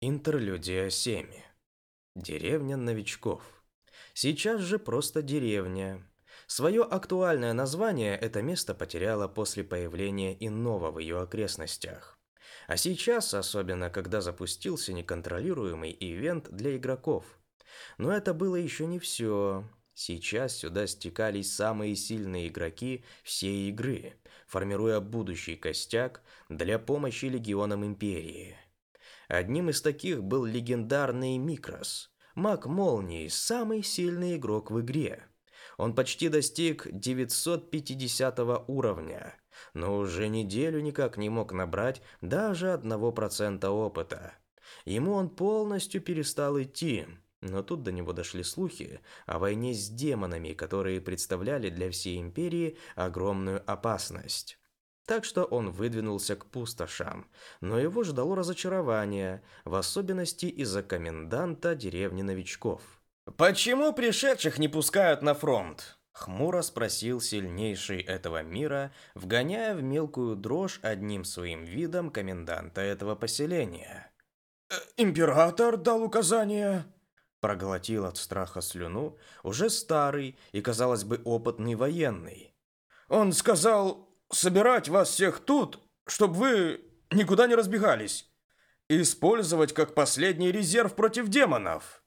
Интерлюдия 7. Деревня новичков. Сейчас же просто деревня. Свое актуальное название это место потеряло после появления иного в ее окрестностях. А сейчас, особенно когда запустился неконтролируемый ивент для игроков. Но это было еще не все. Сейчас сюда стекались самые сильные игроки всей игры, формируя будущий костяк для помощи легионам Империи. Одним из таких был легендарный Микрос, маг Молнии, самый сильный игрок в игре. Он почти достиг 950 уровня, но уже неделю никак не мог набрать даже одного процента опыта. Ему он полностью перестал идти, но тут до него дошли слухи о войне с демонами, которые представляли для всей империи огромную опасность. Так что он выдвинулся к пустошам, но его ждало разочарование, в особенности из-за коменданта деревни новичков. «Почему пришедших не пускают на фронт?» Хмуро спросил сильнейший этого мира, вгоняя в мелкую дрожь одним своим видом коменданта этого поселения. «Э, «Император дал указание?» Проглотил от страха слюну уже старый и, казалось бы, опытный военный. «Он сказал, собирать вас всех тут, чтобы вы никуда не разбегались. Использовать как последний резерв против демонов.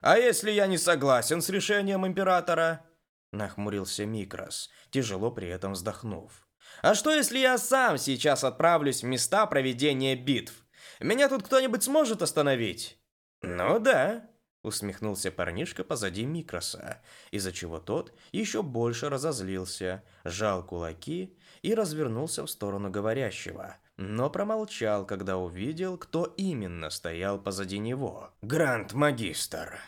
А если я не согласен с решением императора? Нахмурился Микрос, тяжело при этом вздохнув. А что если я сам сейчас отправлюсь в места проведения битв? Меня тут кто-нибудь сможет остановить? Ну да, Усмехнулся парнишка позади Микроса, из-за чего тот еще больше разозлился, сжал кулаки и развернулся в сторону говорящего, но промолчал, когда увидел, кто именно стоял позади него. «Гранд-магистр!»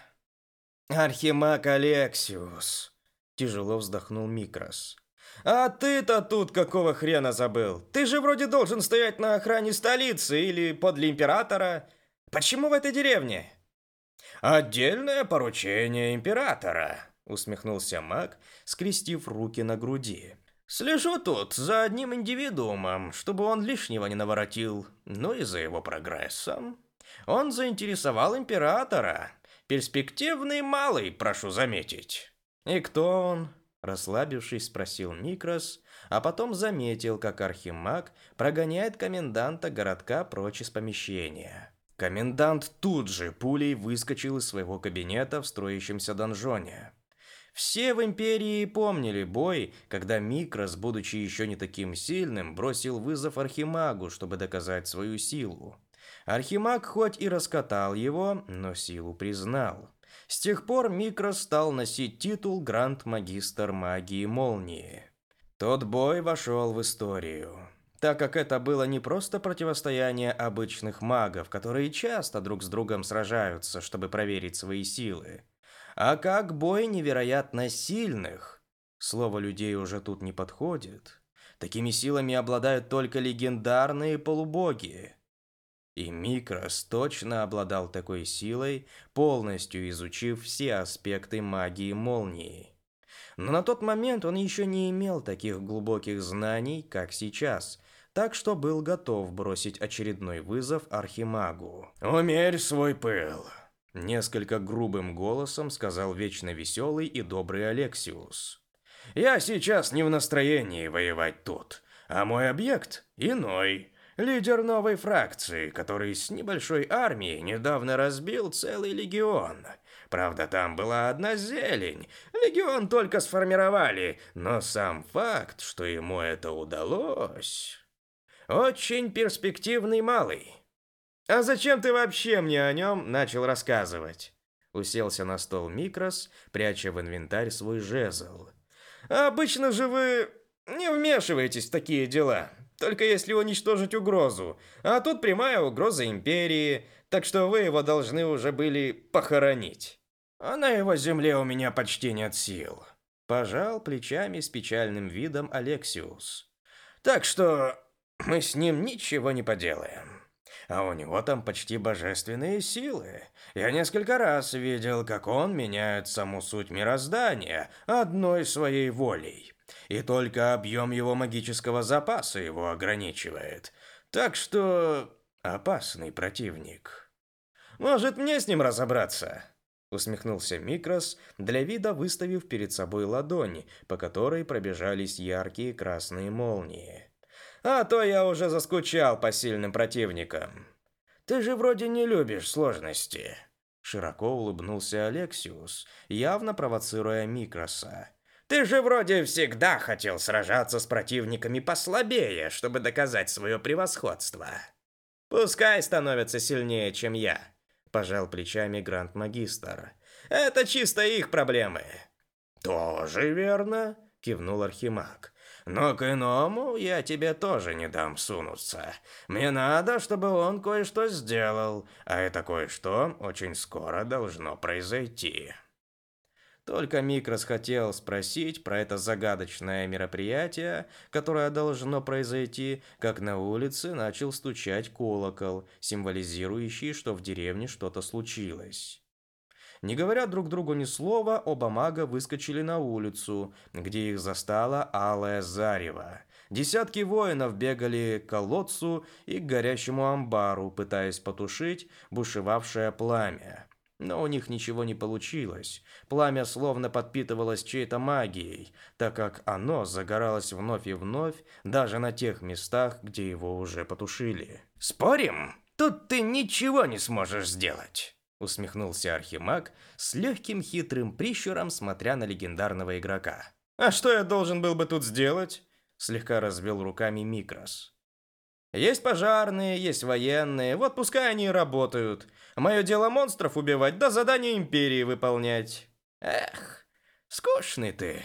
«Архимаг Алексиус!» Тяжело вздохнул Микрос. «А ты-то тут какого хрена забыл? Ты же вроде должен стоять на охране столицы или подле императора. Почему в этой деревне?» «Отдельное поручение императора», — усмехнулся маг, скрестив руки на груди. «Слежу тут за одним индивидуумом, чтобы он лишнего не наворотил, ну и за его прогрессом. Он заинтересовал императора. Перспективный малый, прошу заметить». «И кто он?» – расслабившись, спросил Микрос, а потом заметил, как архимаг прогоняет коменданта городка прочь из помещения. Комендант тут же пулей выскочил из своего кабинета в строящемся донжоне. Все в Империи помнили бой, когда Микрос, будучи еще не таким сильным, бросил вызов Архимагу, чтобы доказать свою силу. Архимаг хоть и раскатал его, но силу признал. С тех пор Микрос стал носить титул Гранд-магистр магии Молнии. Тот бой вошел в историю так как это было не просто противостояние обычных магов, которые часто друг с другом сражаются, чтобы проверить свои силы, а как бой невероятно сильных. Слово людей уже тут не подходит. Такими силами обладают только легендарные полубоги. И Микрос точно обладал такой силой, полностью изучив все аспекты магии молнии. Но на тот момент он еще не имел таких глубоких знаний, как сейчас, так что был готов бросить очередной вызов Архимагу. «Умерь свой пыл!» Несколько грубым голосом сказал вечно веселый и добрый Алексиус. «Я сейчас не в настроении воевать тут, а мой объект иной. Лидер новой фракции, который с небольшой армией недавно разбил целый легион. Правда, там была одна зелень. Легион только сформировали, но сам факт, что ему это удалось... Очень перспективный малый. А зачем ты вообще мне о нем начал рассказывать? Уселся на стол Микрос, пряча в инвентарь свой жезл. Обычно же вы не вмешиваетесь в такие дела, только если уничтожить угрозу. А тут прямая угроза империи, так что вы его должны уже были похоронить. А на его земле у меня почти нет сил. Пожал плечами с печальным видом Алексиус. Так что мы с ним ничего не поделаем. А у него там почти божественные силы. Я несколько раз видел, как он меняет саму суть мироздания одной своей волей. И только объем его магического запаса его ограничивает. Так что опасный противник. Может, мне с ним разобраться?» Усмехнулся Микрос, для вида выставив перед собой ладони, по которой пробежались яркие красные молнии. «А то я уже заскучал по сильным противникам. Ты же вроде не любишь сложности». Широко улыбнулся Алексиус, явно провоцируя Микроса. «Ты же вроде всегда хотел сражаться с противниками послабее, чтобы доказать свое превосходство. Пускай становятся сильнее, чем я пожал плечами Гранд-магистр. Это чисто их проблемы. Тоже верно, кивнул Архимаг. Но к иному я тебе тоже не дам сунуться. Мне надо, чтобы он кое-что сделал, а это кое-что очень скоро должно произойти. Только Микрос хотел спросить про это загадочное мероприятие, которое должно произойти, как на улице начал стучать колокол, символизирующий, что в деревне что-то случилось. Не говоря друг другу ни слова, оба мага выскочили на улицу, где их застала алая зарево. Десятки воинов бегали к колодцу и к горящему амбару, пытаясь потушить бушевавшее пламя. Но у них ничего не получилось. Пламя словно подпитывалось чьей-то магией, так как оно загоралось вновь и вновь, даже на тех местах, где его уже потушили. «Спорим? Тут ты ничего не сможешь сделать!» Усмехнулся Архимаг с легким хитрым прищуром, смотря на легендарного игрока. «А что я должен был бы тут сделать?» Слегка развел руками Микрос. Есть пожарные, есть военные, вот пускай они и работают. Мое дело монстров убивать, да задания империи выполнять. Эх, скучный ты.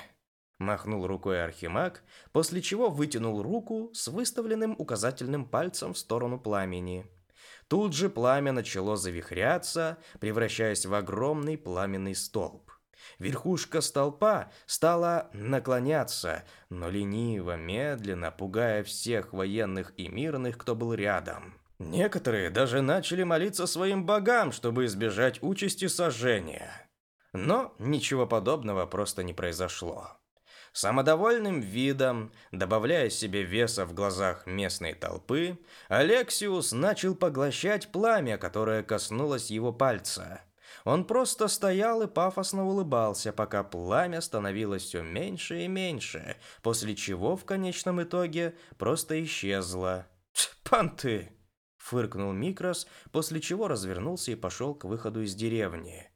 Махнул рукой Архимаг, после чего вытянул руку с выставленным указательным пальцем в сторону пламени. Тут же пламя начало завихряться, превращаясь в огромный пламенный столб. Верхушка столпа стала наклоняться, но лениво, медленно, пугая всех военных и мирных, кто был рядом. Некоторые даже начали молиться своим богам, чтобы избежать участи сожжения. Но ничего подобного просто не произошло. Самодовольным видом, добавляя себе веса в глазах местной толпы, Алексиус начал поглощать пламя, которое коснулось его пальца. Он просто стоял и пафосно улыбался, пока пламя становилось все меньше и меньше, после чего в конечном итоге просто исчезло. «Понты!» — фыркнул Микрос, после чего развернулся и пошел к выходу из деревни.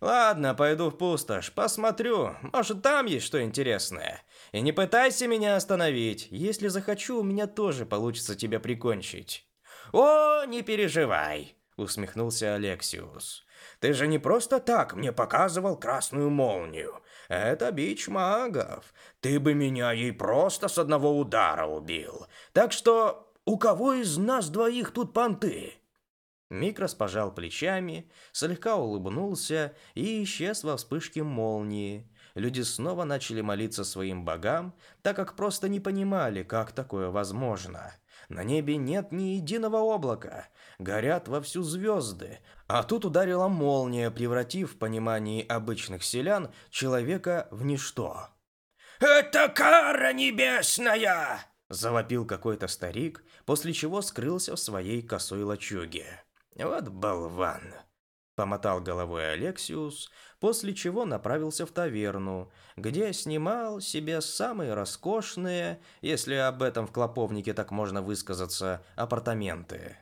«Ладно, пойду в пустошь, посмотрю, может там есть что интересное. И не пытайся меня остановить, если захочу, у меня тоже получится тебя прикончить». «О, не переживай!» — усмехнулся Алексиус. Ты же не просто так мне показывал красную молнию. Это бич магов. Ты бы меня ей просто с одного удара убил. Так что у кого из нас двоих тут понты?» Микрос пожал плечами, слегка улыбнулся и исчез во вспышке молнии. Люди снова начали молиться своим богам, так как просто не понимали, как такое возможно. На небе нет ни единого облака, горят вовсю звезды, а тут ударила молния, превратив в понимании обычных селян человека в ничто. «Это кара небесная!» – завопил какой-то старик, после чего скрылся в своей косой лачуге. «Вот болван!» – помотал головой Алексиус, после чего направился в таверну, где снимал себе самые роскошные, если об этом в клоповнике так можно высказаться, апартаменты.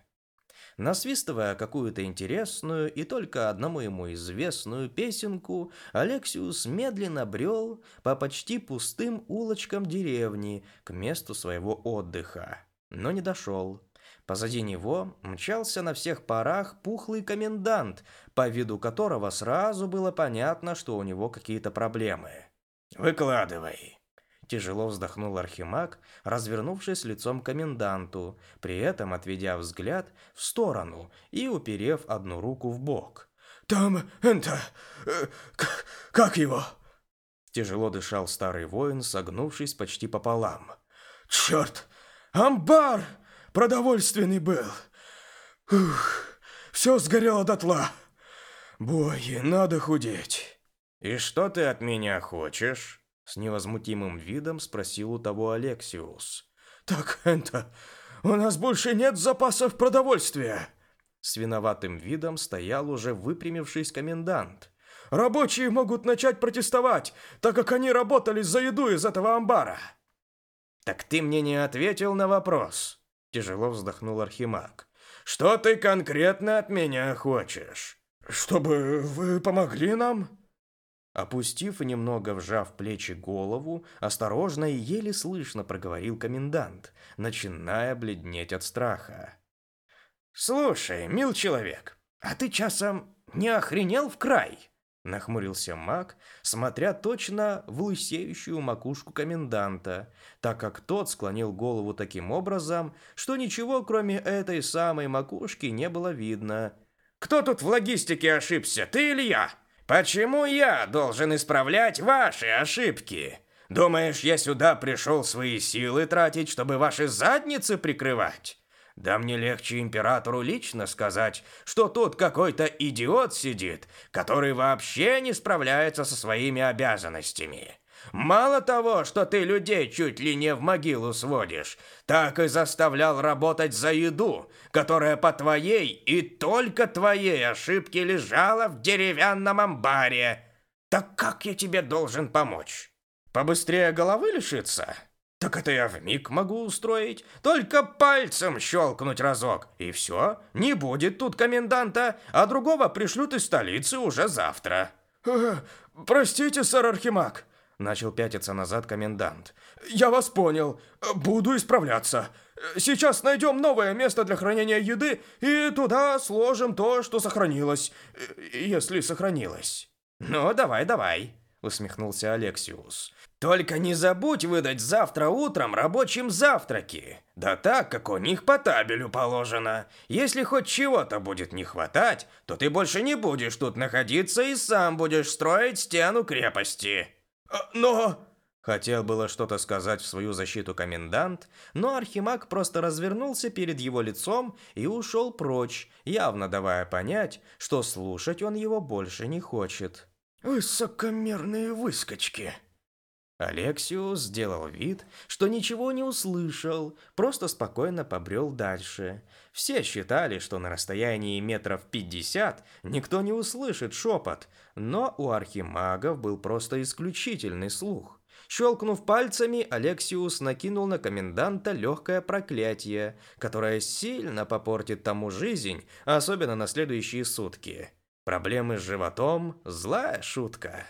Насвистывая какую-то интересную и только одному ему известную песенку, Алексиус медленно брел по почти пустым улочкам деревни к месту своего отдыха, но не дошел. Позади него мчался на всех парах пухлый комендант, по виду которого сразу было понятно, что у него какие-то проблемы. «Выкладывай», Тяжело вздохнул Архимаг, развернувшись лицом к коменданту, при этом отведя взгляд в сторону и уперев одну руку в бок. «Там, это... Э, как его?» Тяжело дышал старый воин, согнувшись почти пополам. «Черт! Амбар! Продовольственный был! Ух, все сгорело дотла! Боги, надо худеть!» «И что ты от меня хочешь?» С невозмутимым видом спросил у того Алексиус. «Так это... У нас больше нет запасов продовольствия!» С виноватым видом стоял уже выпрямившись комендант. «Рабочие могут начать протестовать, так как они работали за еду из этого амбара!» «Так ты мне не ответил на вопрос!» Тяжело вздохнул Архимаг. «Что ты конкретно от меня хочешь?» «Чтобы вы помогли нам?» Опустив и немного вжав плечи голову, осторожно и еле слышно проговорил комендант, начиная бледнеть от страха. «Слушай, мил человек, а ты часом не охренел в край?» Нахмурился маг, смотря точно в лысеющую макушку коменданта, так как тот склонил голову таким образом, что ничего кроме этой самой макушки не было видно. «Кто тут в логистике ошибся, ты или я?» Почему я должен исправлять ваши ошибки? Думаешь, я сюда пришел свои силы тратить, чтобы ваши задницы прикрывать? Да мне легче императору лично сказать, что тут какой-то идиот сидит, который вообще не справляется со своими обязанностями. Мало того, что ты людей чуть ли не в могилу сводишь, так и заставлял работать за еду, которая по твоей и только твоей ошибке лежала в деревянном амбаре. Так как я тебе должен помочь? Побыстрее головы лишиться? Так это я вмиг могу устроить. Только пальцем щелкнуть разок, и все. Не будет тут коменданта, а другого пришлют из столицы уже завтра. Простите, сэр Архимаг, Начал пятиться назад комендант. «Я вас понял. Буду исправляться. Сейчас найдем новое место для хранения еды и туда сложим то, что сохранилось. Если сохранилось». «Ну, давай, давай», — усмехнулся Алексиус. «Только не забудь выдать завтра утром рабочим завтраки. Да так, как у них по табелю положено. Если хоть чего-то будет не хватать, то ты больше не будешь тут находиться и сам будешь строить стену крепости». А, «Но...» Хотел было что-то сказать в свою защиту комендант, но Архимаг просто развернулся перед его лицом и ушел прочь, явно давая понять, что слушать он его больше не хочет. «Высокомерные выскочки!» Алексиус сделал вид, что ничего не услышал, просто спокойно побрел дальше. Все считали, что на расстоянии метров пятьдесят никто не услышит шепот, но у архимагов был просто исключительный слух. Щелкнув пальцами, Алексиус накинул на коменданта легкое проклятие, которое сильно попортит тому жизнь, особенно на следующие сутки. Проблемы с животом – злая шутка.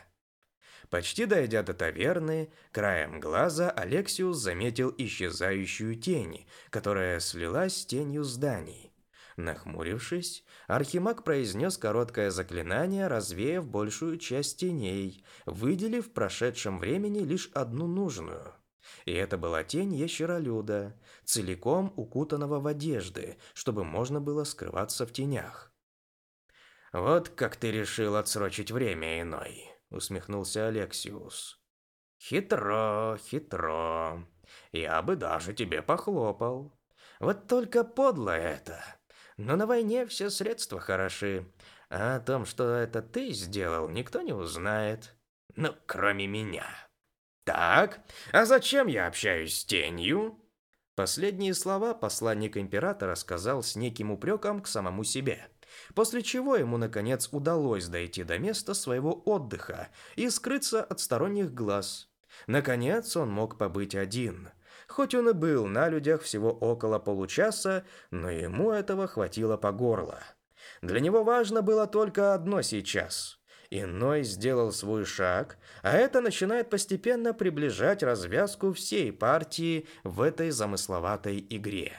Почти дойдя до таверны, краем глаза Алексиус заметил исчезающую тень, которая слилась с тенью зданий. Нахмурившись, Архимаг произнес короткое заклинание, развеяв большую часть теней, выделив в прошедшем времени лишь одну нужную. И это была тень ящеролюда, целиком укутанного в одежды, чтобы можно было скрываться в тенях. «Вот как ты решил отсрочить время иной», усмехнулся Алексиус. Хитро, хитро. Я бы даже тебе похлопал. Вот только подло это. Но на войне все средства хороши. А о том, что это ты сделал, никто не узнает. Ну, кроме меня. Так, а зачем я общаюсь с тенью? Последние слова посланник императора сказал с неким упреком к самому себе после чего ему наконец удалось дойти до места своего отдыха и скрыться от сторонних глаз. Наконец он мог побыть один. Хоть он и был на людях всего около получаса, но ему этого хватило по горло. Для него важно было только одно сейчас. Иной сделал свой шаг, а это начинает постепенно приближать развязку всей партии в этой замысловатой игре.